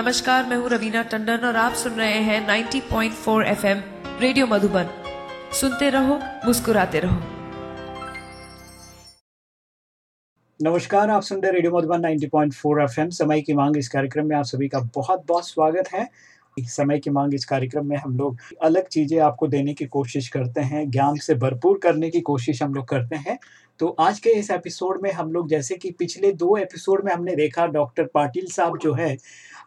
नमस्कार, मैं हूँ रवीना टंडन और आप सुन रहे हैं 90.4 एफएम रेडियो मधुबन। सुनते रहो, मुस्कुराते रहो। नमस्कार, आप सुन रहे रेडियो मधुबन 90.4 एफएम। समय की मांग इस कार्यक्रम में आप सभी का बहुत बहुत स्वागत है। समय की मांग इस कार्यक्रम में हम लोग अलग चीज़ें आपको देने की कोशिश करते हैं, ज्ञान से भरपूर करने की कोशिश हम लोग करते हैं। तो आज के इस एपिसोड में हम लोग, जैसे कि पिछले दो एपिसोड में हमने देखा, डॉक्टर पाटिल साहब जो है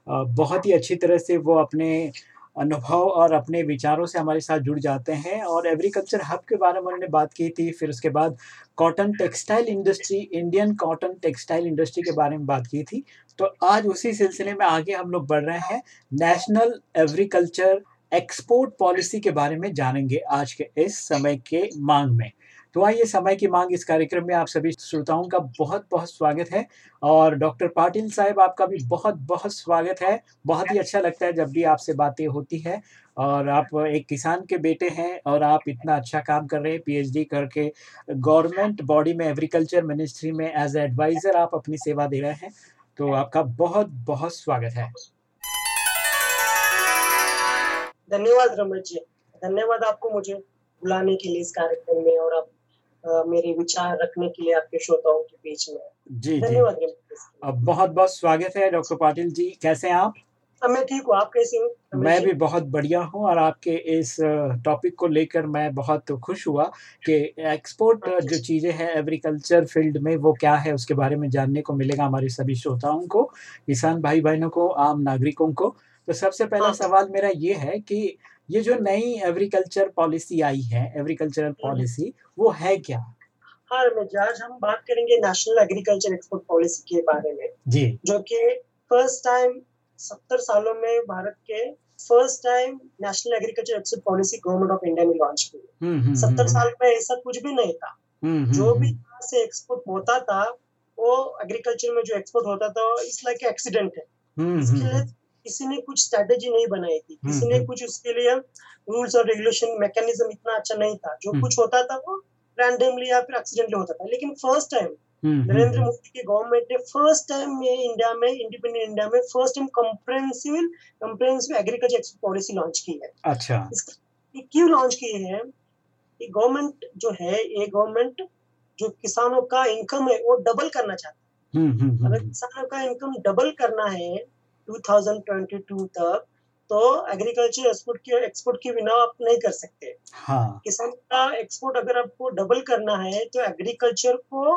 बहुत ही अच्छी तरह से वो अपने अनुभव और अपने विचारों से हमारे साथ जुड़ जाते हैं और एग्रीकल्चर हब के बारे में उन्होंने बात की थी, फिर उसके बाद cotton textile industry Indian cotton textile industry के बारे में बात की थी। तो आज उसी सिलसिले में आगे हम लोग बढ़ रहे हैं नेशनल एग्रीकल्चर एक्सपोर्ट पॉलिसी के बारे में जानेंगे आज के इस समय के मांग में। तो आइए समय की मांग इस कार्यक्रम में आप सभी श्रोताओं का बहुत बहुत स्वागत है। और डॉक्टर पाटिल साहब, आपका भी बहुत बहुत स्वागत है। बहुत ही अच्छा लगता है जब भी आपसे बातें होती है। और आप एक किसान के बेटे हैं और आप इतना अच्छा काम कर रहे हैं। पीएचडी करके गवर्नमेंट बॉडी में, एग्रीकल्चर मिनिस्ट्री में एज एडवाइज़र आप अपनी सेवा दे रहे हैं। तो आपका बहुत बहुत स्वागत है। धन्यवाद रमेश जी। धन्यवाद आपको मुझे बुलाने के लिए इस कार्यक्रम में और आप मेरे विचार रखने के लिए आपके श्रोताओं के बीच में। जी धन्यवाद अब बहुत बहुत स्वागत है डॉक्टर पाटिल जी। कैसे हैं आप? मैं ठीक हूँ। आप कैसे हैं? मैं भी बहुत बढ़िया हूँ और आपके इस टॉपिक को लेकर मैं बहुत खुश हुआ कि एक्सपोर्ट जो चीज़ें हैं एग्रीकल्चर फ़ील्ड में वो क्या है उसके बारे में जानने को मिलेगा हमारे सभी श्रोताओं को किसान भाई बहनों को आम नागरिकों को। तो सबसे पहला हाँ। सवाल मेरा ये है कि ये जो नई एग्रीकल्चर पॉलिसी आई है एग्रीकल्चरल पॉलिसी वो है क्या? हाँ रमेश आज हम बात करेंगे नेशनल एग्रीकल्चर एक्सपोर्ट पॉलिसी के बारे में जी। जो कि फ़र्स्ट टाइम सत्तर सालों में भारत के first time national agriculture export policy government of India ने लॉन्च की। हम्म, हम्म, सत्तर हम्म, साल में ऐसा कुछ भी नहीं था। जो भी से एक्सपोर्ट होता था वो एग्रीकल्चर में जो एक्सपोर्ट होता था इस लाइक एक्सीडेंट है। इसके लिए किसी ने कुछ स्ट्रेटेजी नहीं बनाई थी। किसी हम्म, ने हम्म। कुछ उसके लिए रूल्स और रेगुलेशन मैकेनिज्म इतना अच्छा नहीं था। जो हम्म। कुछ होता था वो रैंडमली या फिर एक्सीडेंटली होता था। लेकिन फ़र्स्ट टाइम नरेंद्र मोदी की गवर्नमेंट ने फ़र्स्ट टाइम में इंडिया में इंडिपेंडेंट इंडिया में first time comprehensive comprehensive agriculture export policy launch की है। अच्छा। क्यों लॉन्च की है? ये गवर्नमेंट जो है ये गवर्नमेंट जो किसानों का इनकम है वो डबल करना चाहता है। अगर किसानों का इनकम डबल करना है 2022 तक तो एग्रीकल्चर एक्सपोर्ट के एक्सपोर्ट के बिना आप नहीं कर सकते हाँ. किसान का एक्सपोर्ट अगर आपको डबल करना है तो एग्रीकल्चर को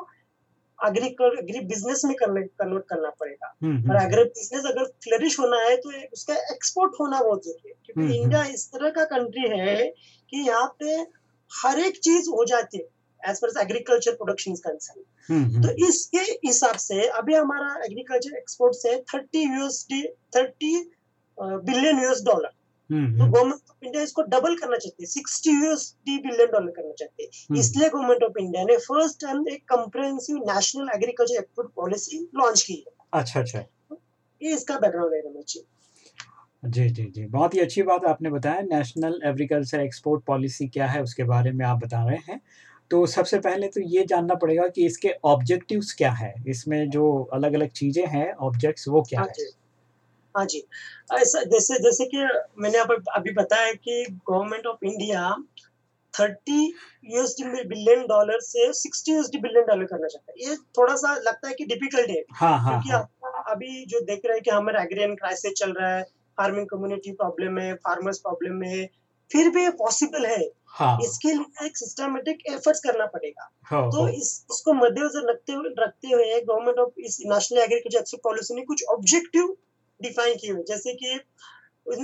एग्रीकल्चर एग्री बिज़नेस में करने कन्वर्ट करना पड़ेगा हम्म, हम्म, और एग्री हम्म। बिज़नेस अगर फ्लरिश होना है तो उसका एक्सपोर्ट होना बहुत ज़रूरी है क्योंकि इंडिया इस तरह का कंट्री है कि यहाँ पे हर एक चीज़ हो जाती है as per agriculture production concern तो इसके हिसाब से अभी हमारा एग्रीकल्चर एक्सपोर्ट से thirty USD thirty billion US dollar तो गवर्नमेंट ऑफ़ इंडिया इसको डबल करना चाहती है सिक्सटी यूएसडी बिलियन डॉलर करना चाहते हैं। हम्म। इसलिए गवर्नमेंट ऑफ़ इंडिया ने फ़र्स्ट टाइम एक comprehensive national agriculture export policy launch की है। अच्छा अच्छा। ये इसका बैकग्राउंड है रमेश जी जी जी। बहुत ही अच्छी बात आपने बताया नेशनल एग्रीकल्चर एक्सपोर्ट पॉलिसी क्या है उसके बारे में आप बता रहे हैं। तो सबसे पहले तो ये जानना पड़ेगा कि इसके ऑब्जेक्टिव्स क्या है? इसमें जो अलग अलग चीज़ें हैं ऑब्जेक्ट्स वो क्या हाँ है? हाँ जी। ऐसा जैसे जैसे कि मैंने आप अभी बताया कि government of India thirty USD billion dollar से सिक्सटी यूएसडी बिलियन डॉलर करना चाहता है। ये थोड़ा सा लगता है कि डिफ़िकल्ट है। हाँ, हाँ, क्योंकि हाँ. अभी जो देख रहे हैं कि हमारे एग्रियन क्राइसिस चल रहा है फ़ार्मिंग कम्युनिटी प्रॉब्लम है फार्मर्स प्रॉब्लम है फिर भी ये पॉसिबल है। हाँ. इसके लिए एक सिस्टमेटिक एफर्ट्स करना पड़ेगा। हाँ, तो हाँ. इस इसको मद्देनजर रखते हुए रखते हुए गवर्नमेंट ऑफ़ इस नेशनल एग्रीकल्चर एक्सपोर्ट पॉलिसी ने कुछ ऑब्जेक्टिव डिफाइन किए हुए। जैसे कि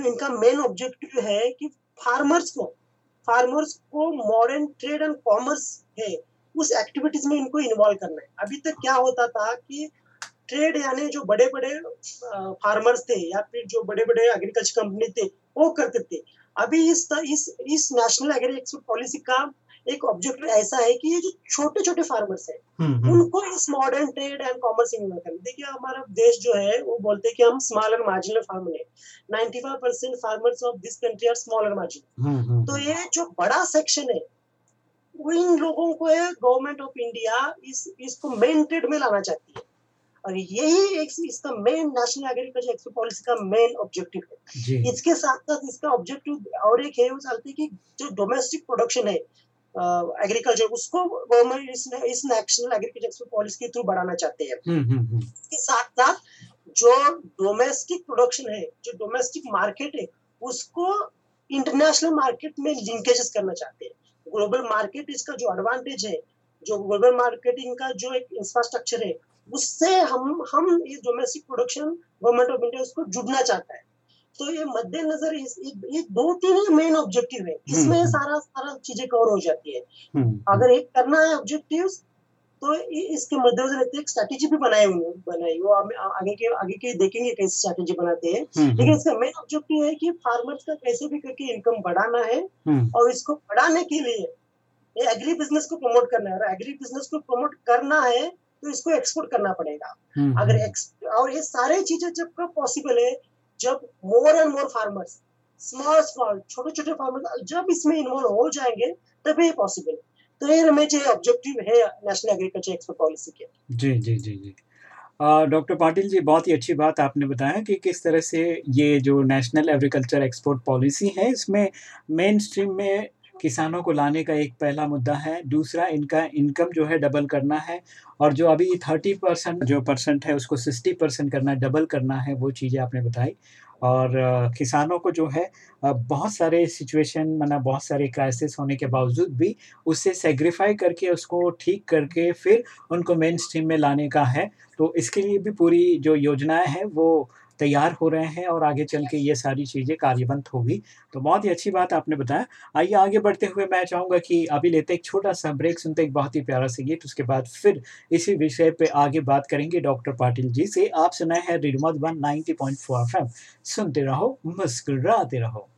इनका मेन ऑब्जेक्टिव है कि फार्मर्स को फार्मर्स को मॉडर्न ट्रेड एंड कॉमर्स है। उस एक्टिविटीज़ में इनको इन्वॉल्व करना है। अभी तक क्या होता था कि ट्रेड यानी जो बड़े बड़े फार्मर्स थे या फिर जो बड़े बड़े एग्रीकल्चर कंपनी थे वो करते थे। अभी इस इस इस नेशनल एग्री एक्सपोर्ट पॉलिसी का एक ऑब्जेक्टिव ऐसा है कि ये जो छोटे छोटे फार्मर्स है हम्म, हम्म। उनको इस मॉडर्न ट्रेड एंड कॉमर्स में करना। देखिए हमारा देश जो है वो बोलते हैं कि हम स्मॉल एंड मार्जिनल फार्मर है। 95 percent farmers of this country are small and marginal तो ये जो बड़ा सेक्शन है इन लोगों को गवर्नमेंट ऑफ़ इंडिया इस इसको मेन ट्रेड में लाना चाहती है। और यही एक इसका main national agriculture export policy का मेन ऑब्जेक्टिव है। इसके साथ साथ इसका ऑब्जेक्टिव और एक है वो चाहते कि जो डोमेस्टिक प्रोडक्शन है एग्रीकल्चर उसको गवर्नमेंट इस, इस नेशनल एग्रीकल्चर एक्सपोर्ट पॉलिसी के थ्रू बढ़ाना चाहते हैं। हम्म, हम्म, हम्म। इसके साथ साथ जो डोमेस्टिक प्रोडक्शन है जो डोमेस्टिक मार्केट है उसको इंटरनेशनल मार्केट में लिंकेजेस करना चाहते हैं। ग्लोबल मार्केट इसका जो एडवांटेज है जो ग्लोबल मार्केटिंग का जो एक इंफ्रास्ट्रक्चर है उससे हम हम ये domestic production government of India उसको जुड़ना चाहता है। तो ये मद्देनजर ये दो तीन ही मेन ऑब्जेक्टिव है इसमें हम्म। सारा सारा चीज़ें कवर हो जाती है। हम्म। अगर एक करना है ऑब्जेक्टिव तो इसके मद्देनजर एक स्ट्रेटेजी भी बनाए हुए बनाई वो आगे के आगे के देखेंगे कैसे स्ट्रेटेजी बनाते हैं। हम्म, लेकिन इसका मेन ऑब्जेक्टिव है कि फार्मर्स का कैसे भी करके इनकम बढ़ाना है और इसको बढ़ाने के लिए ये एग्री बिज़नेस को प्रमोट करना है। और एग्री बिज़नेस को प्रमोट करना है तो इसको एक्सपोर्ट करना पड़ेगा। हम्म, अगर हम्म। और ये सारे चीज़ें जब कब पॉसिबल है जब more and more farmers small small छोटे छोटे फार्मर्स जब इसमें इन्वॉल्व हो जाएँगे तभी पॉसिबल तो ये हमें जो ऑब्जेक्टिव है नेशनल एग्रीकल्चर एक्सपोर्ट पॉलिसी के। जी जी जी जी। डॉक्टर पाटिल जी बहुत ही अच्छी बात आपने बताया कि किस तरह से ये जो नेशनल एग्रीकल्चर एक्सपोर्ट पॉलिसी है इसमें मेन स्ट्रीम में किसानों को लाने का एक पहला मुद्दा है। दूसरा, इनका इनकम जो है डबल करना है और जो अभी थर्टी परसेंट जो परसेंट है, उसको सिक्सटी परसेंट करना है डबल करना है, वो चीज़ें आपने बताई। और किसानों को जो है बहुत सारे सिचुएशन मतलब बहुत सारे क्राइसिस होने के बावजूद भी उससे सेग्रीफाई करके, उसको ठीक करके फिर उनको मेन स्ट्रीम में लाने का है। तो इसके लिए भी पूरी जो योजनाएँ हैं, वो तैयार हो रहे हैं और आगे चल के ये सारी चीज़ें कार्यवंत होगी। तो बहुत ही अच्छी बात आपने बताया। आइए आगे बढ़ते हुए मैं चाहूँगा कि अभी लेते एक छोटा सा ब्रेक, सुनते एक बहुत ही प्यारा सी गीत, उसके बाद फिर इसी विषय पे आगे बात करेंगे डॉक्टर पाटिल जी से। आप सुनाए हैं रिडमत वन नाइनटी पॉइंट सुनते रहो, मुस्कुराते रहो।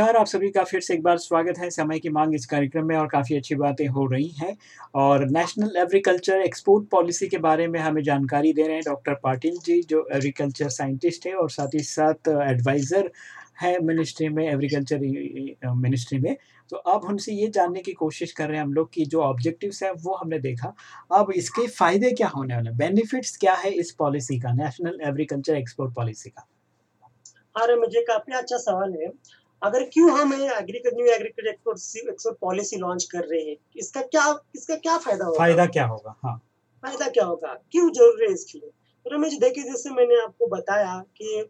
नमस्कार, आप सभी का फिर से एक बार स्वागत है समय की मांग इस कार्यक्रम में और काफ़ी अच्छी बातें हो रही हैं। और नेशनल एग्रीकल्चर एक्सपोर्ट पॉलिसी के बारे में हमें जानकारी दे रहे हैं डॉक्टर पाटिल जी, जो एग्रीकल्चर साइंटिस्ट है और साथ ही साथ एडवाइज़र है मिनिस्ट्री में एग्रीकल्चर मिनिस्ट्री में। तो अब हमसे ये जानने की कोशिश कर रहे हैं हम लोग की जो ऑब्जेक्टिव्स हैं वो हमने देखा। अब इसके फ़ायदे क्या होने वाले बेनिफिट्स क्या है इस पॉलिसी का नेशनल एग्रीकल्चर एक्सपोर्ट पॉलिसी का? अरे, मुझे काफ़ी अच्छा सवाल है। अगर क्यों हम agriculture new agriculture export policy launch कर रहे हैं इसका क्या इसका क्या फ़ायदा होगा? फ़ायदा क्या होगा? हाँ। फ़ायदा क्या होगा? क्यों ज़रूरी है इसके लिए? रमेश देखिए जैसे मैंने आपको बताया कि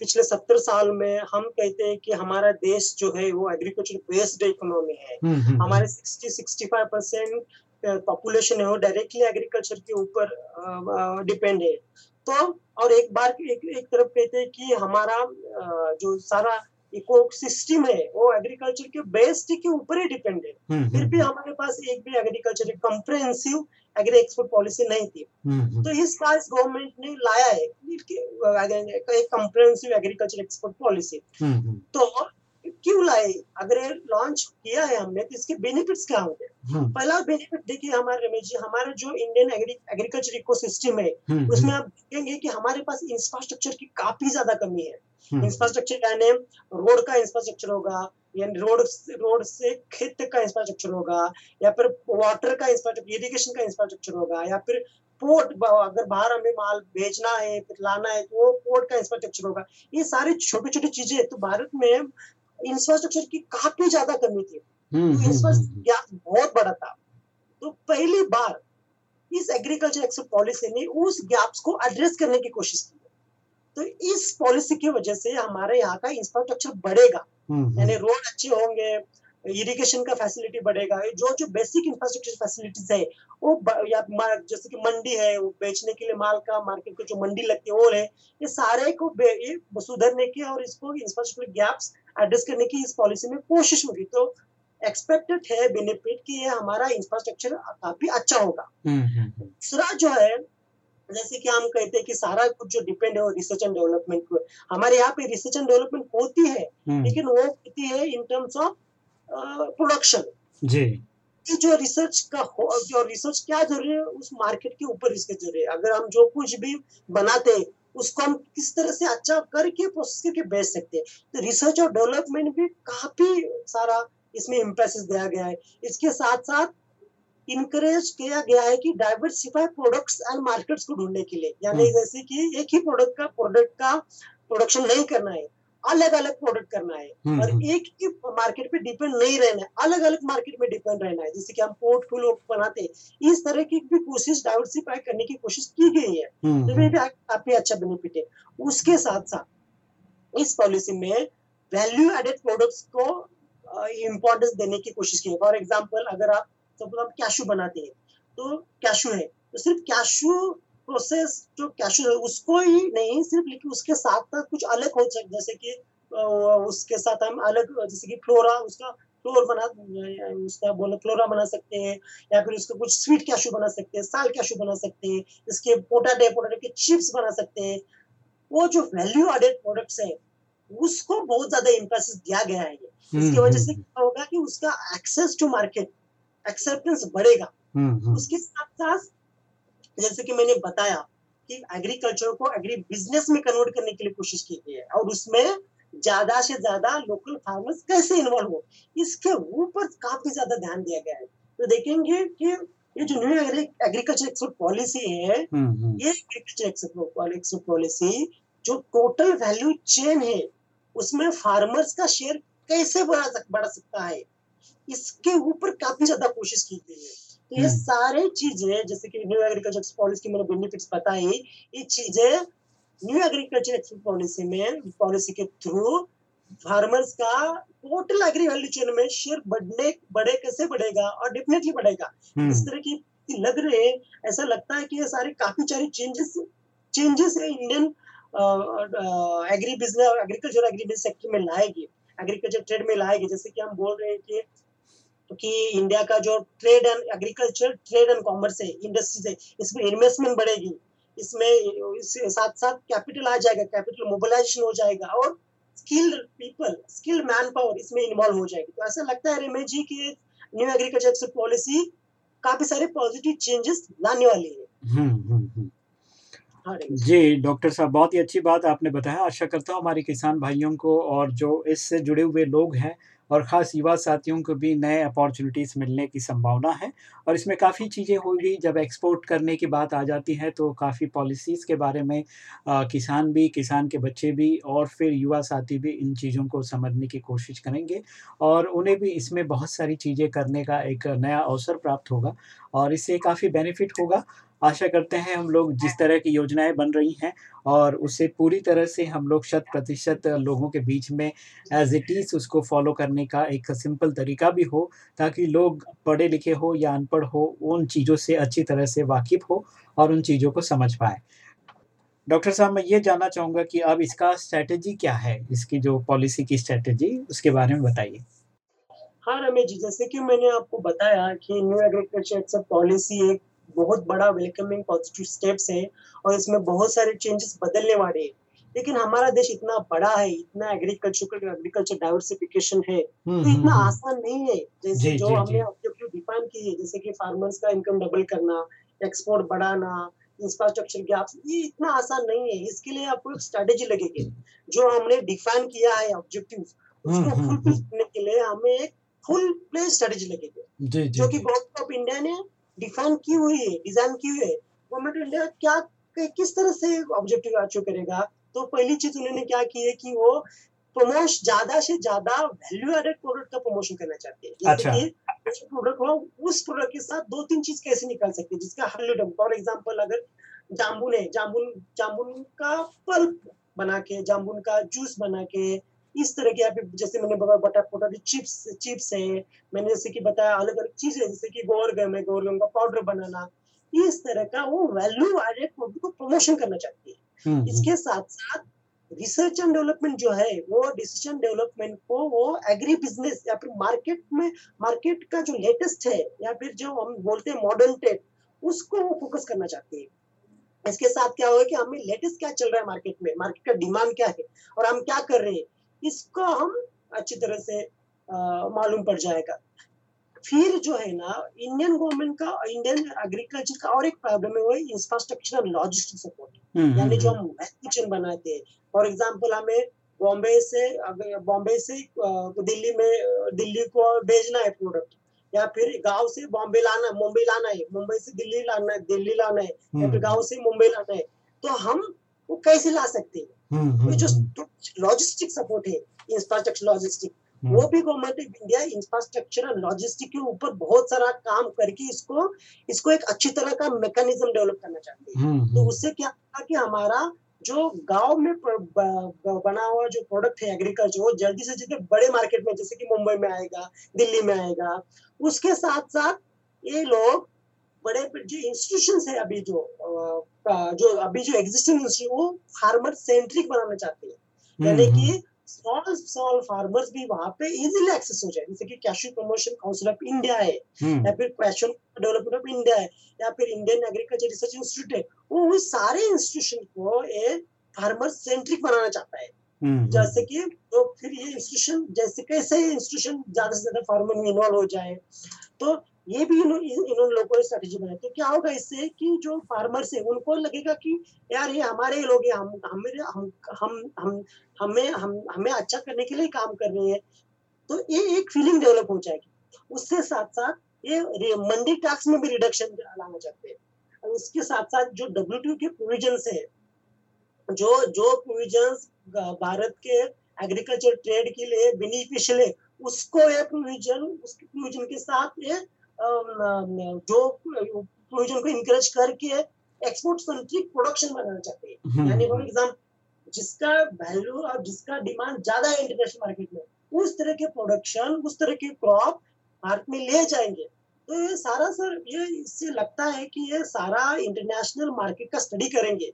पिछले सत्तर साल में हम कहते हैं कि हमारा देश जो है वो एग्रीकल्चर बेस्ड इकोनॉमी है। हम्म, हम्म, हमारे sixty sixty five percent population है वो डायरेक्टली एग्रीकल्चर के ऊपर डिपेंड है। तो और एक बार एक, एक तरफ़ कहते हैं कि हमारा जो सारा इको सिस्टम है वो एग्रीकल्चर के बेस्ड के ऊपर ही डिपेंड है। हम्म, हम्म, फिर भी हम्म। हमारे पास एक भी agriculture comprehensive agri export policy नहीं थी। तो इस बार गवर्नमेंट ने लाया है एक कंप्रेहेंसिव एग्रीकल्चर एक्सपोर्ट पॉलिसी तो क्यों लाए? अगर लॉन्च किया है हमने तो इसके बेनिफिट्स क्या होंगे? पहला बेनिफिट देखिए हमारे रमेश जी हमारा जो इंडियन एग्रीकल्चर इकोसिस्टम है उसमें आप देखेंगे कि हमारे पास इंफ्रास्ट्रक्चर की काफ़ी ज़्यादा कमी है। Infrastructure hmm. यानी रोड का इंफ्रास्ट्रक्चर होगा यानी रोड रोड से खेत तक का इंफ्रास्ट्रक्चर होगा या फिर वाटर का इंफ्रास्ट्रक्चर इरिगेशन का इंफ्रास्ट्रक्चर होगा या फिर पोर्ट अगर बाहर हमें माल भेजना है फिर लाना है तो वो पोर्ट का इंफ्रास्ट्रक्चर होगा। ये सारी छोटी छोटी चीज़ें तो भारत में इंफ्रास्ट्रक्चर की काफ़ी ज़्यादा कमी थी। इंफ्रास्ट्रक्चर हम्म, हम्म, बहुत बड़ा था। तो पहली बार इस एग्रीकल्चर एक्सपोर्ट पॉलिसी ने उस गैप्स को एड्रेस करने की कोशिश की तो इस पॉलिसी की वजह से हमारे यहाँ का इंफ्रास्ट्रक्चर बढ़ेगा। हम्म, हम्म। यानी रोड अच्छे होंगे इरिगेशन का फैसिलिटी बढ़ेगा जो जो बेसिक इंफ्रास्ट्रक्चर फैसिलिटीज़ है वो या जैसे कि मंडी है वो बेचने के लिए माल का मार्केट को जो मंडी लगती है वो है ये सारे को ये सुधरने की और इसको इंफ्रास्ट्रक्चर गैप्स एड्रेस करने की इस पॉलिसी में कोशिश होगी। तो एक्सपेक्टेड है बेनिफिट कि ये हमारा इंफ्रास्ट्रक्चर काफ़ी अच्छा होगा। हम्म, दूसरा जो है जैसे कि हम कहते हैं कि सारा कुछ जो डिपेंड है वो रिसर्च एंड डेवलपमेंट पे। हमारे यहाँ पे रिसर्च एंड डेवलपमेंट होती है हम्म। लेकिन वो होती है इन टर्म्स ऑफ़ प्रोडक्शन जी। जो रिसर्च का हो जो रिसर्च क्या ज़रूरी है उस मार्केट के ऊपर इसके ज़रूरी है। अगर हम जो कुछ भी बनाते हैं उसको हम किस तरह से अच्छा करके प्रोसेस करके बेच सकते हैं। तो रिसर्च और डेवलपमेंट भी काफ़ी सारा इसमें इम्पेसिस दिया गया है। इसके साथ साथ इनकरेज किया गया है कि डाइवर्सिफाई प्रोडक्ट्स एंड मार्केट्स को ढूँढने के लिए। यानी हम्म। जैसे कि एक ही प्रोडक्ट का प्रोडक्ट का प्रोडक्शन नहीं करना है अलग अलग प्रोडक्ट करना है। हम्म, और हम्म। एक ही मार्केट पे डिपेंड नहीं रहना है अलग अलग मार्केट में डिपेंड रहना है। जैसे कि हम पोर्टफोलियो बनाते हैं इस तरह की भी कोशिश डाइवर्सिफाई करने की कोशिश की गई है। तो भी काफ़ी अच्छा बेनिफिट है। उसके साथ साथ इस पॉलिसी में वैल्यू एडेड प्रोडक्ट्स को इम्पोर्टेंस देने की कोशिश की फॉर एग्ज़ाम्पल अगर आप सपोज़ हम कैशू बनाते हैं तो कैशू है तो सिर्फ़ कैशू प्रोसेस जो कैशू है, उसको ही नहीं, सिर्फ़ लेकिन उसके साथ साथ कुछ अलग हो सकते जैसे कि उसके साथ हम अलग, जैसे कि फ्लोरा उसका फ्लोर बना, उसका बोलो फ्लोरा बना सकते हैं, या फिर उसका कुछ स्वीट कैशू बना सकते हैं साल कैशू बना सकते हैं, इसके पोटाटे पोटाटे के चिप्स बना सकते हैं। वो जो वैल्यू एडेड प्रोडक्ट्स है उसको बहुत ज़्यादा इम्पेसिस दिया गया है इसकी वजह से क्या होगा कि उसका एक्सेस टू मार्केट एक्सेप्टेंस बढ़ेगा। उसके साथ साथ जैसे कि मैंने बताया कि एग्रीकल्चर को एग्री बिज़नेस में कन्वर्ट करने के लिए कोशिश की गई है और उसमें ज़्यादा से ज़्यादा लोकल फार्मर्स कैसे इन्वॉल्व हो? इसके ऊपर काफ़ी ज़्यादा ध्यान दिया गया है। तो देखेंगे कि ये जो न्यू एग्रीकल्चर एक्सपोर्ट पॉलिसी है ये एग्रीकल्चर एक्सपोर्ट पॉलिसी जो टोटल वैल्यू चेन है उसमें फार्मर्स का शेयर कैसे बढ़ा सक, बढ़ा सकता है? इसके ऊपर काफ़ी ज़्यादा कोशिश की गई है। तो ये सारे चीज़ें जैसे कि न्यू एग्रीकल्चर पॉलिसी की मैंने बेनिफिट्स बताई ये चीज़ें न्यू एग्रीकल्चर पॉलिसी में पॉलिसी के थ्रू फार्मर्स का टोटल एग्री वैल्यू चेन में शेयर बढ़ने बढ़े कैसे बढ़ेगा और डेफिनेटली बढ़ेगा। इस तरह की लग रहे ऐसा लगता है कि ये सारे काफ़ी सारे चेंजेस चेंजेस है Indian agri business agriculture agri business sector में लाएगी। एग्रीकल्चर ट्रेड में लाएगी। जैसे कि हम बोल रहे हैं कि कि इंडिया का जो trade and agriculture trade and commerce है इंडस्ट्रीज़ है, इसमें इन्वेस्टमेंट बढ़ेगी। इसमें इसके साथ साथ कैपिटल आ जाएगा। कैपिटल मोबिलाइजेशन हो जाएगा और skilled people skilled man power इसमें इन्वॉल्व हो जाएगी। तो ऐसा लगता है रमेश जी की न्यू एग्रीकल्चर पॉलिसी काफ़ी सारे पॉजिटिव चेंजेस लाने वाली है। जी डॉक्टर साहब बहुत ही अच्छी बात आपने बताया। आशा करता हूँ हमारे किसान भाइयों को और जो इससे जुड़े हुए लोग हैं और ख़ास युवा साथियों को भी नए अपॉर्चुनिटीज़ मिलने की संभावना है। और इसमें काफ़ी चीज़ें होगी जब एक्सपोर्ट करने की बात आ जाती है तो काफ़ी पॉलिसीज़ के बारे में आ, किसान भी किसान के बच्चे भी और फिर युवा साथी भी इन चीज़ों को समझने की कोशिश करेंगे और उन्हें भी इसमें बहुत सारी चीज़ें करने का एक नया अवसर प्राप्त होगा और इससे काफ़ी बेनिफिट होगा। आशा करते हैं हम लोग जिस तरह की योजनाएँ बन रही हैं और उसे पूरी तरह से हम लोग शत प्रतिशत लोगों के बीच में एज इट इज़ उसको फॉलो करने का एक सिंपल तरीका भी हो, ताकि लोग पढ़े लिखे हो या अनपढ़ हो, उन चीज़ों से अच्छी तरह से वाकिफ़ हो और उन चीज़ों को समझ पाए। डॉक्टर साहब, मैं ये जानना चाहूँगा कि अब इसका स्ट्रैटेजी क्या है? इसकी जो पॉलिसी की स्ट्रैटेजी उसके बारे में बताइए। हाँ रमेश जी, जैसे कि मैंने आपको बताया कि न्यू एग्रीकल्चर पॉलिसी एक बहुत बड़ा वेलकमिंग पॉजिटिव स्टेप्स है और इसमें बहुत सारे चेंजेस बदलने वाले हैं। लेकिन हमारा देश इतना बड़ा है इतना एग्रीकल्चर एग्रीकल्चर डाइवर्सिफिकेशन है हम्म, तो इतना हम्म, हम्म। आसान नहीं है। जैसे जो हमने ऑब्जेक्टिव डिफाइन की है जैसे कि फार्मर्स का इनकम डबल करना एक्सपोर्ट बढ़ाना इंफ्रास्ट्रक्चर गैप्स ये इतना आसान नहीं है। इसके लिए आपको एक स्ट्रेटेजी लगेगी। जो हमने डिफाइन किया है ऑब्जेक्टिव उसको फुलफिल करने के लिए हमें एक फुल प्ले स्ट्रेटेजी लगेगी। जो कि गवर्नमेंट ऑफ़ इंडिया ने डिफाइन की हुई है डिज़ाइन की हुई है। गवर्नमेंट इंडिया क्या किस तरह से ऑब्जेक्टिव अचीव करेगा? तो पहली चीज़ उन्होंने क्या की है कि वो प्रमोश ज़्यादा से ज़्यादा वैल्यू एडेड प्रोडक्ट का प्रमोशन करना चाहते हैं। जैसे अच्छा। प्रोडक्ट हो उस प्रोडक्ट के साथ दो तीन चीज़ कैसे निकाल सकते हैं? जिसका हर फॉर एग्ज़ाम्पल अगर जामुन है जामुन जामुन का पल्प बना के जामुन का जूस बना के इस तरह के आप जैसे मैंने बता पोटाटो चिप्स चिप्स है मैंने जैसे कि बताया अलग अलग चीज़ है जैसे कि गोरगम है गोरगम का पाउडर बनाना इस तरह का वो वैल्यू एडेड प्रोडक्ट को प्रमोशन करना चाहती है। हम्म, हम्म। इसके साथ साथ रिसर्च एंड डेवलपमेंट जो है वो डिसीज़न डेवलपमेंट को वो एग्री बिज़नेस या फिर मार्केट में मार्केट का जो लेटेस्ट है या फिर जो हम बोलते हैं मॉडर्न टेक उसको वो फोकस करना चाहते हैं। इसके साथ क्या होगा कि हमें लेटेस्ट क्या चल रहा है मार्केट में? मार्केट का डिमांड क्या है? और हम क्या कर रहे हैं? इसको हम अच्छी तरह से मालूम पड़ जाएगा। फिर जो है ना इंडियन गवर्नमेंट का इंडियन एग्रीकल्चर का और एक प्रॉब्लम है वो इंफ्रास्ट्रक्चर और लॉजिस्टिक सपोर्ट यानी जो हम किचन बनाते हैं। फॉर एग्ज़ाम्पल हमें बॉम्बे से बॉम्बे से दिल्ली में दिल्ली को भेजना है प्रोडक्ट या फिर गाँव से बॉम्बे लाना मुंबई लाना है। मुंबई से दिल्ली लाना है दिल्ली लाना है। या फिर हम्म। गाँव से मुंबई लाना है। तो हम वो कैसे ला सकते हैं? हम्म, हम्म, जो लॉजिस्टिक हम्म। सपोर्ट है इंफ्रास्ट्रक्चर लॉजिस्टिक वो भी गवर्नमेंट ऑफ़ इंडिया इंफ्रास्ट्रक्चर और लॉजिस्टिक के ऊपर बहुत सारा काम करके इसको इसको एक अच्छी तरह का मैकेनिज्म डेवलप करना चाहते हैं। तो उससे क्या होगा कि हमारा जो गाँव में बना हुआ जो प्रोडक्ट है एग्रीकल्चर वो जल्दी से जल्दी बड़े मार्केट में जैसे कि मुंबई में आएगा दिल्ली में आएगा उसके साथ साथ ये लोग बड़े जो इंस्टीट्यूशन है अभी जो जो अभी जो एग्जिस्टिंग वो फार्मर सेंट्रिक बनाना चाहते हैं। हम्म, यानी कि स्मॉल स्मॉल फार्मर्स भी वहाँ पे इजीली एक्सेस हो जाए। जैसे कि cashew promotion council of India है हम्म। या फिर कैशू डेवलपमेंट ऑफ़ इंडिया है या फिर इंडियन एग्रीकल्चर रिसर्च इंस्टीट्यूट है वो उस सारे इंस्टीट्यूशन को एक फार्मर सेंट्रिक बनाना चाहता है। हम्म, जैसे कि तो फिर ये इंस्टीट्यूशन जैसे कैसे इंस्टीट्यूशन ज़्यादा से ज़्यादा फार्मर में इन्वॉल्व हो जाए तो ये भी इन इन लोगों ने स्ट्रेटेजी बनाई तो क्या होगा इससे कि जो फार्मर्स है, उनको लगेगा कि यार ये हमारे लोग हैं, हम, हमें, हम हम हम, हमें हम, हमें अच्छा करने के लिए काम कर रहे हैं। तो ये एक फीलिंग डेवलप हो जाएगी। उससे साथ साथ ये मंडी टैक्स में भी रिडक्शन लाना चाहते हैं। और उसके साथ साथ जो डब्ल्यू के प्रोविज़न है, जो जो प्रोविज़न भारत के एग्रीकल्चर ट्रेड के लिए बेनिफिशियल है, उसको ये प्रोविज़न उसके प्रोविज़न के साथ ये जो प्रोविज़न को इंकरेज करके एक्सपोर्ट सेंट्रिक प्रोडक्शन बनाना चाहते हैं। यानी फॉर एग्ज़ाम्पल जिसका वैल्यू और जिसका डिमांड ज़्यादा है इंटरनेशनल मार्केट में उस तरह के प्रोडक्शन उस तरह के क्रॉप भारत में ले जाएँगे। तो ये सारा सर ये इससे लगता है कि ये सारा इंटरनेशनल मार्केट का स्टडी करेंगे।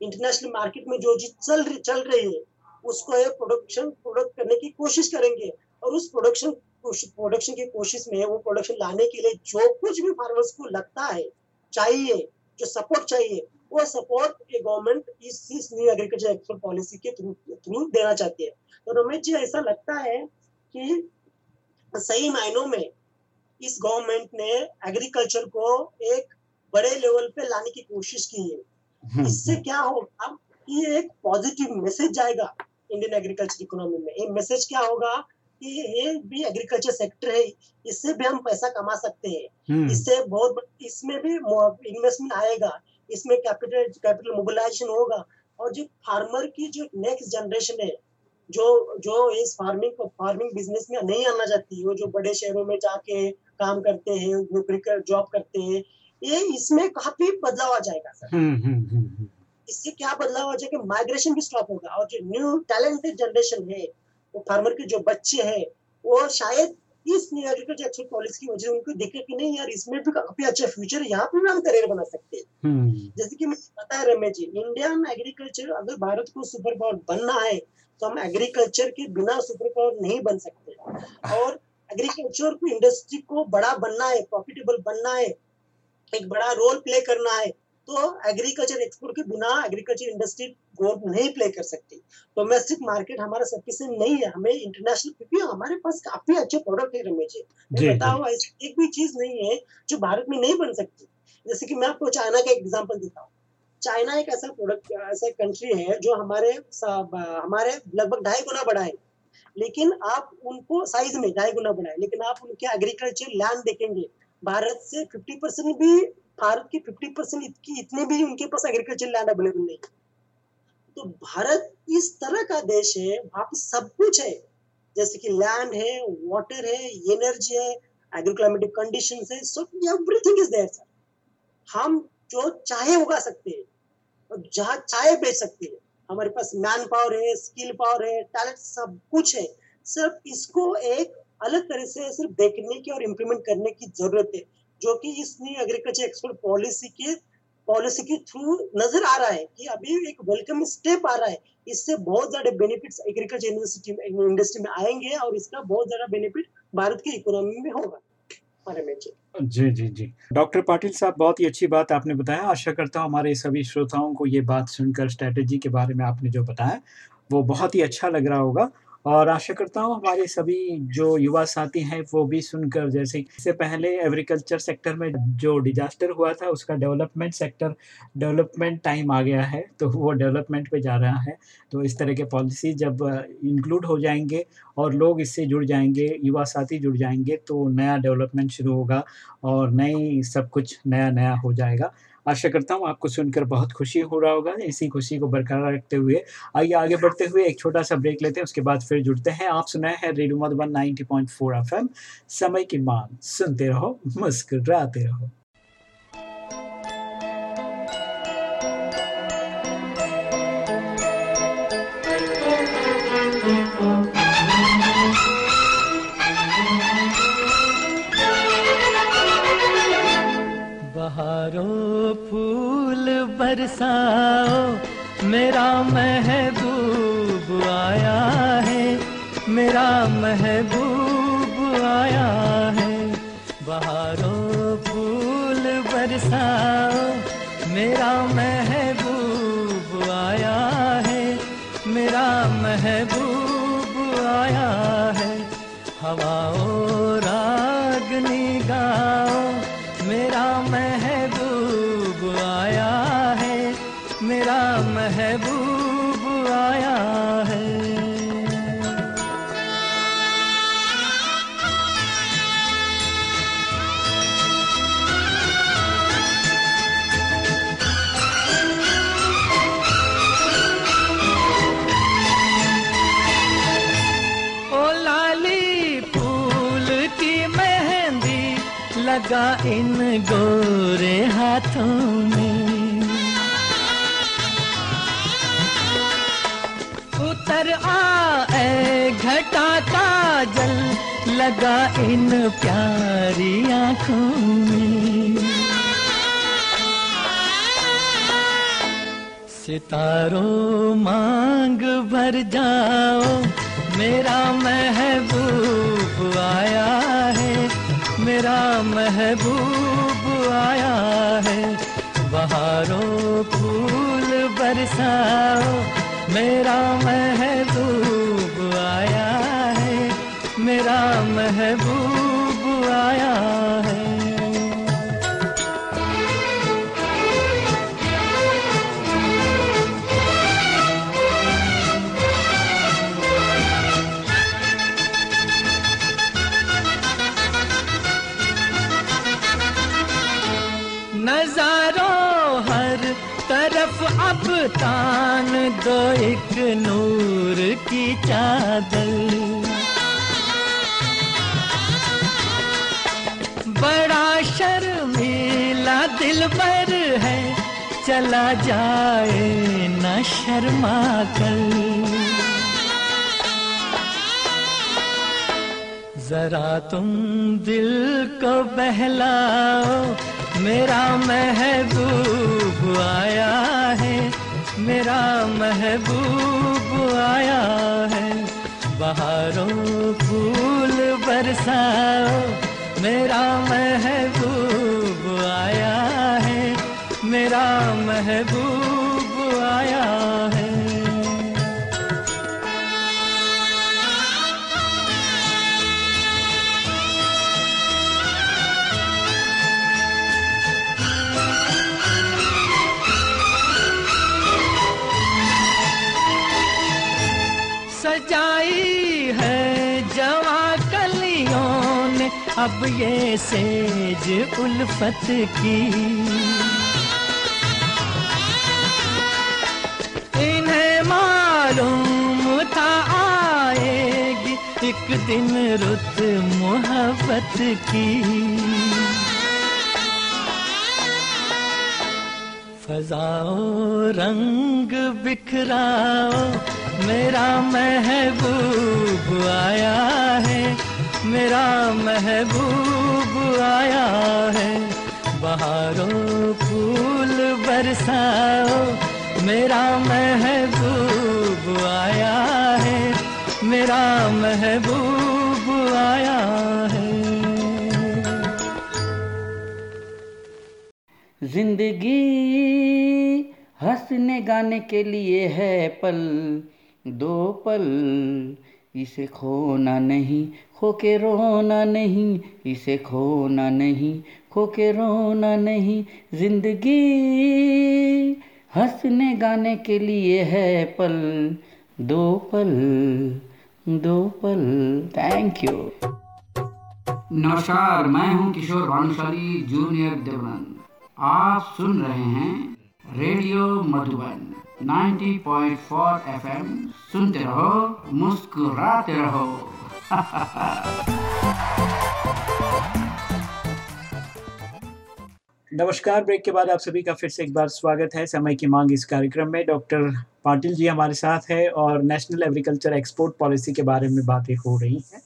इंटरनेशनल मार्केट में जो चीज़ चल रही चल रही है उसको ये प्रोडक्शन प्रोडक्ट करने की कोशिश करेंगे और उस प्रोडक्शन प्रोडक्शन की कोशिश में है वो प्रोडक्शन लाने के लिए जो कुछ भी फार्मर्स को लगता है चाहिए जो सपोर्ट चाहिए वो सपोर्ट ये गवर्नमेंट इस इस न्यू एग्रीकल्चर एक्सपोर्ट पॉलिसी के थ्रू थ्रू देना चाहती है। तो रमेश जी ऐसा लगता है कि सही मायनों में इस गवर्नमेंट ने एग्रीकल्चर को एक बड़े लेवल पे लाने की कोशिश की है। हम्म, इससे हम्म। क्या होगा? कि एक पॉजिटिव मैसेज जाएगा इंडियन एग्रीकल्चर इकोनॉमी में। ये मैसेज क्या होगा? ये भी एग्रीकल्चर सेक्टर है इससे भी हम पैसा कमा सकते हैं। हम्म। इससे बहुत इसमें भी इन्वेस्टमेंट आएगा। इसमें कैपिटल कैपिटल मोबिलाइजेशन होगा। और जो फार्मर की जो नेक्स्ट जनरेशन है जो जो इस फ़ार्मिंग को फ़ार्मिंग बिज़नेस में नहीं आना चाहती वो जो बड़े शहरों में जाके काम करते हैं नौकरी कर जॉब करते हैं ये इसमें काफ़ी बदलाव आ जाएगा सर। हम्म, हम्म, इससे क्या बदलाव आ जाएगा? माइग्रेशन भी स्टॉप होगा। और जो न्यू टैलेंटेड जनरेशन है वो फार्मर के जो बच्चे हैं वो शायद इस एग्रीकल्चर एक्सपोर्ट पॉलिसी की वजह से उनको दिखे कि नहीं यार इसमें भी काफ़ी अच्छा फ्यूचर है यहाँ पे भी हम करियर बना सकते हैं हम्म। जैसे कि मुझे पता है रमेश जी इंडियन एग्रीकल्चर अगर भारत को सुपर पावर बनना है तो हम एग्रीकल्चर के बिना सुपर पावर नहीं बन सकते और एग्रीकल्चर को इंडस्ट्री को बड़ा बनना है प्रॉफिटेबल बनना है एक बड़ा रोल प्ले करना है तो एग्रीकल्चर एक्सपोर्ट के बिना एग्रीकल्चर इंडस्ट्री ग्रोथ नहीं प्ले कर सकती। डोमेस्टिक मार्केट हमारा सफिशियंट नहीं है हमें इंटरनेशनल क्योंकि हमारे पास काफ़ी अच्छे प्रोडक्ट है रमेश जी। बताओ ऐसी एक भी चीज़ नहीं है जो भारत में नहीं बन सकती। जैसे कि मैं आपको चाइना का एग्ज़ाम्पल देता हूँ। चाइना एक ऐसा प्रोडक्ट ऐसा कंट्री है जो हमारे हमारे लगभग ढाई गुना बड़ा है। लेकिन आप उनको साइज़ में ढाई गुना बड़ा है। लेकिन आप उनके एग्रीकल्चर लैंड देखेंगे भारत से 50 परसेंट भी भारत की 50 परसेंट इतने भी उनके पास एग्रीकल्चर लैंड अवेलेबल नहीं। तो भारत इस तरह का देश है, वहाँ पे सब कुछ है। जैसे कि लैंड है वाटर है एनर्जी है एग्रोक्लाइमेटिक कंडीशन है so everything is there sir हम जो चाहे उगा सकते हैं, और जहाँ चाहे बेच सकते हैं। हमारे पास मैन पावर है स्किल पावर है टैलेंट सब कुछ है। सिर्फ़ इसको एक अलग तरह से सिर्फ़ देखने की और इम्प्लीमेंट करने की ज़रूरत है। जो कि इस न्यू एग्रीकल्चर एक्सपोर्ट पॉलिसी के पॉलिसी के थ्रू नज़र आ रहा है कि अभी एक वेलकम स्टेप आ रहा है। इससे बहुत ज़्यादा बेनिफिट्स एग्रीकल्चर यूनिवर्सिटी इंडस्ट्री में आएँगे और इसका बहुत ज़्यादा बेनिफिट भारत की इकोनॉमी में होगा। जी जी जी। डॉक्टर पाटिल साहब, बहुत ही अच्छी बात आपने बताया। आशा करता हूँ हमारे सभी श्रोताओं को ये बात सुनकर स्ट्रेटेजी के बारे में आपने जो बताया, वो बहुत ही अच्छा लग रहा होगा। और आशा करता हूँ हमारे सभी जो युवा साथी हैं, वो भी सुनकर जैसे इससे पहले एग्रीकल्चर सेक्टर में जो डिजास्टर हुआ था, उसका डेवलपमेंट सेक्टर डेवलपमेंट टाइम आ गया है तो वो डेवलपमेंट पे जा रहा है। तो इस तरह के पॉलिसी जब इंक्लूड हो जाएँगे और लोग इससे जुड़ जाएँगे, युवा साथी जुड़ जाएँगे तो नया डेवलपमेंट शुरू होगा और नई सब कुछ नया नया हो जाएगा। आशा करता हूँ आपको सुनकर बहुत खुशी हो रहा होगा। इसी खुशी को बरकरार रखते हुए आइए, आगे बढ़ते हुए एक छोटा सा ब्रेक लेते हैं, उसके बाद फिर जुड़ते हैं। आप सुनाए हैं रेडियो मधुबन 90.4 एफएम। समय की मांग। सुनते रहो, मुस्कुराते रहो। बरसाओ मेरा महबूब आया है मेरा महबूब आया है। बहारों आया है। लगा इन गोरे हाथों में। का जल लगा इन प्यारी आँखों में। सितारों मांग भर जाओ, मेरा महबूब आया है, मेरा महबूब आया है। बहारों फूल बरसाओ, मेरा महबूब मेरा महबूब आया है। नजारों हर तरफ़ अब तान दो एक नूर की चादर। चला जाए न शर्मा कर जरा तुम दिल को बहलाओ, मेरा महबूब आया है, मेरा महबूब आया है। बाहरों फूल बरसाओ, मेरा महबूब आया मेरा महबूब आया है। सजाई है जवा कलियों ने अब ये सेज उल्फत की। मालूम था आएगी एक दिन रुत मोहब्बत की। फजाओ रंग बिखराओ, मेरा महबूब आया है, मेरा महबूब आया है। बहारों फूल बरसाओ, मेरा महबूब आया है, मेरा महबूब आया है। ज़िंदगी हंसने गाने के लिए है पल, दो पल। इसे खोना नहीं, खो के रोना नहीं, इसे खोना नहीं, खो के रोना नहीं। ज़िंदगी हंसने गाने के लिए है पल, दो पल दो पल। थैंक यू नमस्कार, मैं हूँ किशोर भानुशाली जूनियर देवन आप सुन रहे हैं रेडियो मधुबन 90.4 एफएम। सुनते रहो, मुस्कुराते रहो। नमस्कार, ब्रेक के बाद आप सभी का फिर से एक बार स्वागत है समय की मांग इस कार्यक्रम में। डॉक्टर पाटिल जी हमारे साथ है और नेशनल एग्रीकल्चर एक्सपोर्ट पॉलिसी के बारे में बातें हो रही हैं।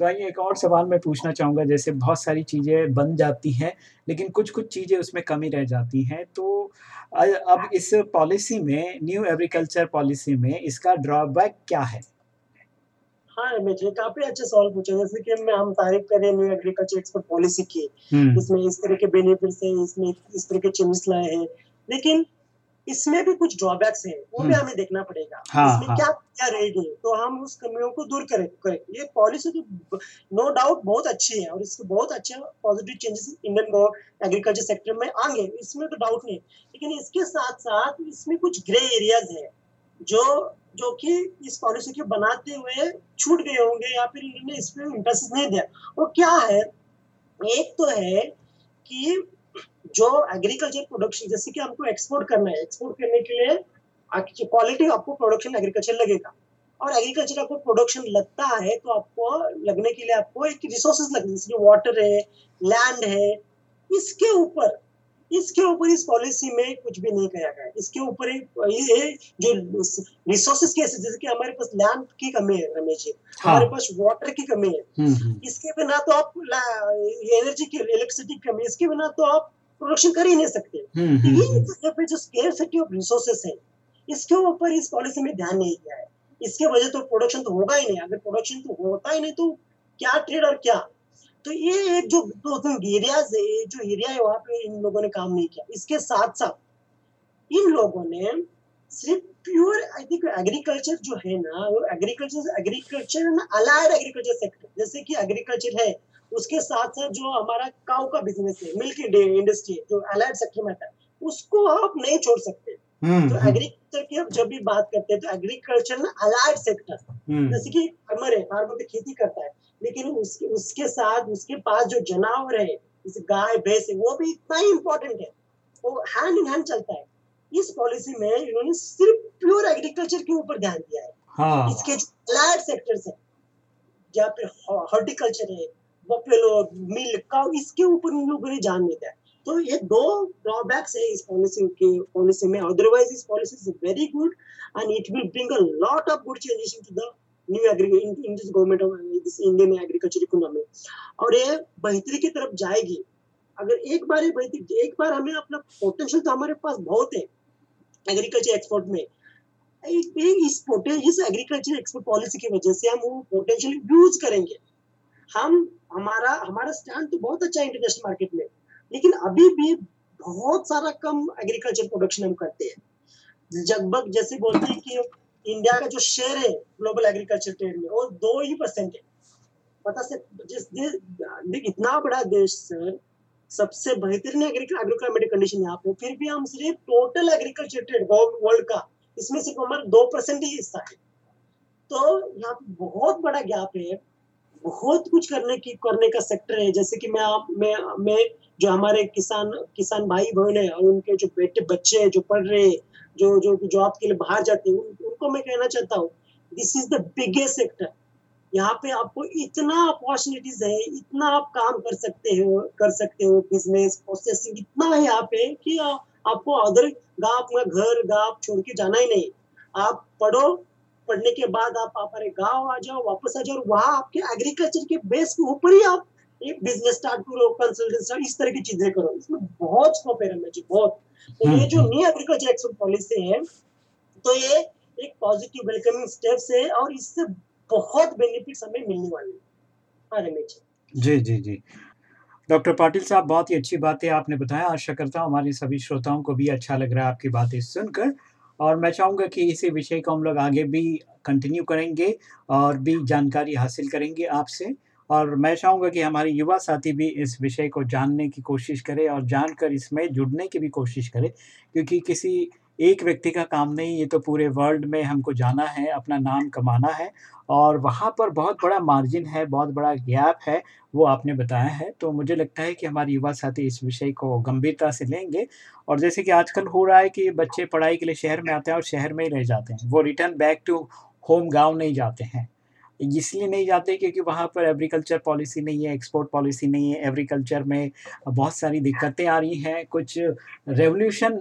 तो आइए एक और सवाल मैं पूछना चाहूँगा, जैसे बहुत सारी चीज़ें बन जाती हैं, लेकिन कुछ कुछ चीज़ें उसमें कमी रह जाती हैं। तो अब इस पॉलिसी में, न्यू एग्रीकल्चर पॉलिसी में इसका ड्रॉबैक क्या है? हाँ रमेश जी काफ़ी अच्छे सवाल पूछे जैसे कि मैं हम तारीफ़ करें न्यू एग्रीकल्चर एक्सपोर्ट पॉलिसी की। हम्म। इसमें इस तरह के बेनिफिट्स हैं इसमें इस तरह के चेंजेस लाए हैं। लेकिन इसमें भी कुछ ड्रॉबैक्स है वो भी हम्म। हमें देखना पड़ेगा। हाँ, इसमें हाँ. क्या क्या रहेगी? तो हम उस कमियों को दूर करें करें। ये पॉलिसी तो नो डाउट बहुत अच्छी है और इसके बहुत अच्छे positive changes Indian agriculture sector में आएँगे। इसमें तो डाउट नहीं लेकिन इसके साथ साथ इसमें कुछ ग्रे एरियाज़ है जो जो कि इस पॉलिसी के बनाते हुए छूट गए होंगे या फिर इन्होंने इसमें इंटरेस्ट नहीं दिया। वो क्या है? एक तो है कि जो एग्रीकल्चर प्रोडक्शन जैसे कि हमको एक्सपोर्ट करना है एक्सपोर्ट करने के लिए क्वालिटी आपको प्रोडक्शन एग्रीकल्चर लगेगा। और एग्रीकल्चर आपको प्रोडक्शन लगता है तो आपको लगने के लिए आपको एक रिसोर्सेज लगते जैसे वाटर है लैंड है, इसके ऊपर इसके ऊपर इस पॉलिसी में कुछ भी नहीं कहा गया। इसके ऊपर ये जो रिसोर्सेज के जैसे कि हमारे पास लैंड की कमी है रमेश जी। हाँ। हमारे पास वाटर की कमी है। हम्म, हम्म। इसके बिना तो आप एनर्जी की इलेक्ट्रिसिटी की कमी इसके बिना तो आप प्रोडक्शन कर ही नहीं सकते। हम्म, ये जो स्केर्सिटी ऑफ़ रिसोर्सेस है इसके ऊपर इस पॉलिसी में ध्यान नहीं दिया है। इसके वजह तो प्रोडक्शन तो होगा ही नहीं। अगर प्रोडक्शन तो होता ही नहीं तो क्या ट्रेड और क्या? तो ये एक जो तीन एरियाज़ है जो एरिया है वहाँ पे इन लोगों ने काम नहीं किया। इसके साथ साथ इन लोगों ने सिर्फ़ प्योर आई थिंक एग्रीकल्चर जो है ना वो एग्रीकल्चर एग्रीकल्चर ना अलाइड एग्रीकल्चर सेक्टर जैसे कि एग्रीकल्चर है उसके साथ साथ जो हमारा काउ का बिज़नेस है मिल्क इंडस्ट्री जो अलाइड सेक्टर में आता है उसको आप नहीं छोड़ सकते। हम्म, तो एग्रीकल्चर हम्म। की अब जब भी बात करते हैं तो एग्रीकल्चर ना अलाइड सेक्टर हम्म। जैसे कि फार्मर है फार्मर तो खेती करता है लेकिन उसके उसके साथ उसके पास जो जानवर है जैसे गाय भैंस है वो भी इतना ही इम्पोर्टेंट है वो हैंड इन हैंड चलता है इस पॉलिसी में इन्होंने सिर्फ़ प्योर एग्रीकल्चर के ऊपर ध्यान दिया है हाँ। इसके जो अलाइड सेक्टर्स है या फिर हॉर्टिकल्चर है बफेलो मिल्क काउ इसके ऊपर इन लोगों ने ध्यान दिया है तो ये दो ड्रॉबैक्स है इस पॉलिसी के पॉलिसी में। Otherwise this policy is very good and it will bring a lot of good changes into the new agriculture in this government of this Indian agriculture economy और ये बेहतरी की तरफ़ जाएगी। अगर एक बार ये बेहतरी एक बार हमें अपना पोटेंशियल तो हमारे पास बहुत है एग्रीकल्चर एक्सपोर्ट में। एक इस पोटेंशियल इस एग्रीकल्चर एक्सपोर्ट पॉलिसी की वजह से हम वो पोटेंशियल यूज़ करेंगे। हम, हमारा हमारा स्टैंड तो बहुत अच्छा है इंटरनेशनल मार्केट में। लेकिन अभी भी बहुत सारा कम एग्रीकल्चर प्रोडक्शन हम करते हैं। लगभग जैसे बोलते हैं कि इंडिया का जो शेयर है ग्लोबल एग्रीकल्चर ट्रेड में, वो दो ही परसेंट है। पता से जिस देश इतना बड़ा देश सर सबसे बेहतरीन एग्रीक्लाइमेटिक कंडीशन यहाँ पे, फिर भी हम सिर्फ़ टोटल एग्रीकल्चर ट्रेड वर्ल्ड का, इसमें सिर्फ़ हमारा दो परसेंट ही हिस्सा है। तो यहाँ पे बहुत बड़ा गैप है। बहुत कुछ करने की करने का सेक्टर है। जैसे कि मैं मैं मैं जो हमारे किसान किसान भाई बहन है और उनके जो बेटे बच्चे हैं जो पढ़ रहे हैं जो जो जॉब के लिए बाहर जाते हैं उन, उनको मैं कहना चाहता हूँ this is the biggest sector यहाँ पे आपको इतना अपॉर्चुनिटीज़ है इतना आप काम कर सकते हो कर सकते हो बिज़नेस प्रोसेसिंग इतना है यहाँ पे कि आपको अदर गाँव अपना घर गाँव छोड़ के जाना ही नहीं। आप पढ़ो पढ़ने के बाद आप हमारे गाँव आ जाओ वापस आ जाओ वहाँ आपके एग्रीकल्चर के बेस के ऊपर ही आप एक बिज़नेस स्टार्ट करो कंसल्टेंट इस तरह की चीज़ें करो। इसमें बहुत स्कोप है रमेश जी बहुत। तो ये जो न्यू एग्रीकल्चर एक्सपोर्ट पॉलिसी है तो ये एक पॉजिटिव वेलकमिंग स्टेप्स है और इससे बहुत बेनिफिट्स हमें मिलने वाले हैं। हाँ जी जी जी। डॉक्टर पाटिल साहब बहुत ही अच्छी बातें आपने बताया। आशा करता हूँ हमारे सभी श्रोताओं को भी अच्छा लग रहा है आपकी बातें सुनकर। और मैं चाहूँगा कि इसी विषय को हम लोग आगे भी कंटिन्यू करेंगे और भी जानकारी हासिल करेंगे आपसे। और मैं चाहूँगा कि हमारे युवा साथी भी इस विषय को जानने की कोशिश करें और जानकर इसमें जुड़ने की भी कोशिश करें, क्योंकि किसी एक व्यक्ति का काम नहीं, ये तो पूरे वर्ल्ड में हमको जाना है, अपना नाम कमाना है और वहाँ पर बहुत बड़ा मार्जिन है, बहुत बड़ा गैप है, वो आपने बताया है। तो मुझे लगता है कि हमारे युवा साथी इस विषय को गंभीरता से लेंगे और जैसे कि आजकल हो रहा है कि बच्चे पढ़ाई के लिए शहर में आते हैं और शहर में ही रह जाते हैं, वो रिटर्न बैक टू होम गाँव नहीं जाते हैं। इसलिए नहीं जाते क्योंकि वहाँ पर एग्रीकल्चर पॉलिसी नहीं है एक्सपोर्ट पॉलिसी नहीं है। एग्रीकल्चर में बहुत सारी दिक्कतें आ रही हैं। कुछ रेवोल्यूशन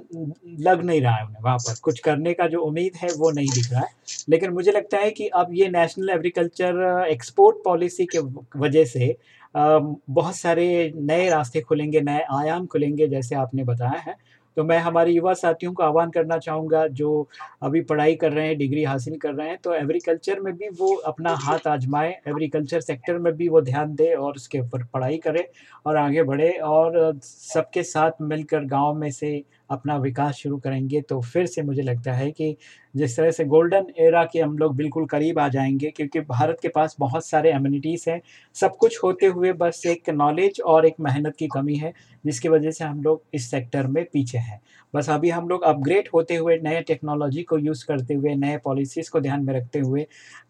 लग नहीं रहा है उन्हें वहाँ पर। कुछ करने का जो उम्मीद है वो नहीं दिख रहा है। लेकिन मुझे लगता है कि अब ये नेशनल एग्रीकल्चर एक्सपोर्ट पॉलिसी के वजह से बहुत सारे नए रास्ते खुलेंगे, नए आयाम खुलेंगे, जैसे आपने बताया है। तो मैं हमारे युवा साथियों को आह्वान करना चाहूँगा, जो अभी पढ़ाई कर रहे हैं, डिग्री हासिल कर रहे हैं तो एग्रीकल्चर में भी वो अपना हाथ आजमाएँ, एग्रीकल्चर सेक्टर में भी वो ध्यान दें और उसके ऊपर पढ़ाई करें और आगे बढ़े और सबके साथ मिलकर गाँव में से अपना विकास शुरू करेंगे तो फिर से मुझे लगता है कि जिस तरह से गोल्डन एरा के हम लोग बिल्कुल करीब आ जाएँगे, क्योंकि भारत के पास बहुत सारे एम्यूनिटीज़ हैं। सब कुछ होते हुए बस एक नॉलेज और एक मेहनत की कमी है, जिसकी वजह से हम लोग इस सेक्टर में पीछे हैं। बस अभी हम लोग अपग्रेड होते हुए, नए टेक्नोलॉजी को यूज़ करते हुए, नए पॉलिसीज़ को ध्यान में रखते हुए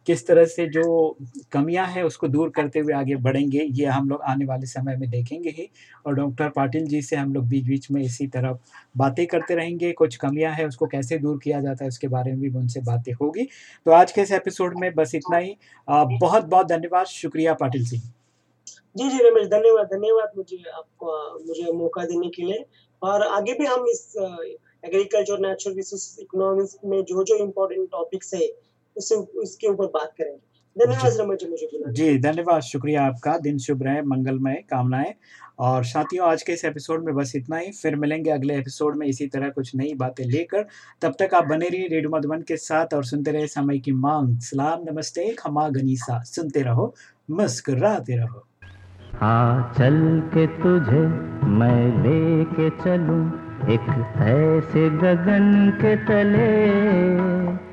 किस तरह से जो कमियाँ हैं उसको दूर करते हुए आगे बढ़ेंगे, ये हम लोग आने वाले समय में देखेंगे ही। और डॉक्टर पाटिल जी से हम लोग बीच बीच में इसी तरह बातें करते रहेंगे, कुछ कमियाँ हैं उसको कैसे दूर किया जाता है उसके बारे में भी उनसे बातें होगी। तो आज के इस एपिसोड में बस इतना ही। बहुत बहुत धन्यवाद, शुक्रिया पाटिल सिंह जी जी, रमेश, धन्यवाद धन्यवाद मुझे आपको, मुझे मौका देने के लिए। और आगे भी हम इस एग्रीकल्चर नेचुरल रिसोर्स इकोनॉमिक्स में जो जो इम्पोर्टेंट टॉपिक्स है उससे उसके ऊपर बात करेंगे। धन्यवाद रमेश जी मुझे जी धन्यवाद शुक्रिया आपका। दिन शुभ रहे मंगलमय कामनाएँ। और साथियों आज के इस एपिसोड में बस इतना ही। फिर मिलेंगे अगले एपिसोड में इसी तरह कुछ नई बातें लेकर। तब तक आप बने रहिए रेडियो मधुबन के साथ और सुनते रहे समय की मांग। सलाम नमस्ते खमा गनीसा। सुनते रहो मुस्कुराते रहो। हाँ चल के तुझे मैं लेके चलूँ। एक ऐसे गगन के तले।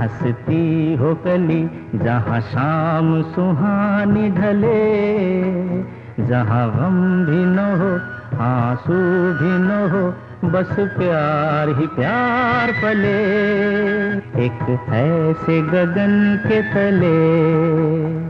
हंसती हो कली जहाँ शाम सुहानी ढले। जहाँ गम भी न हो, आँसू भी न हो, बस प्यार ही प्यार पले। एक ऐसे गगन के तले।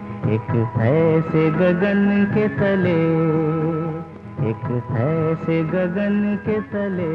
एक ऐसे गगन के तले एक ऐसे गगन के तले।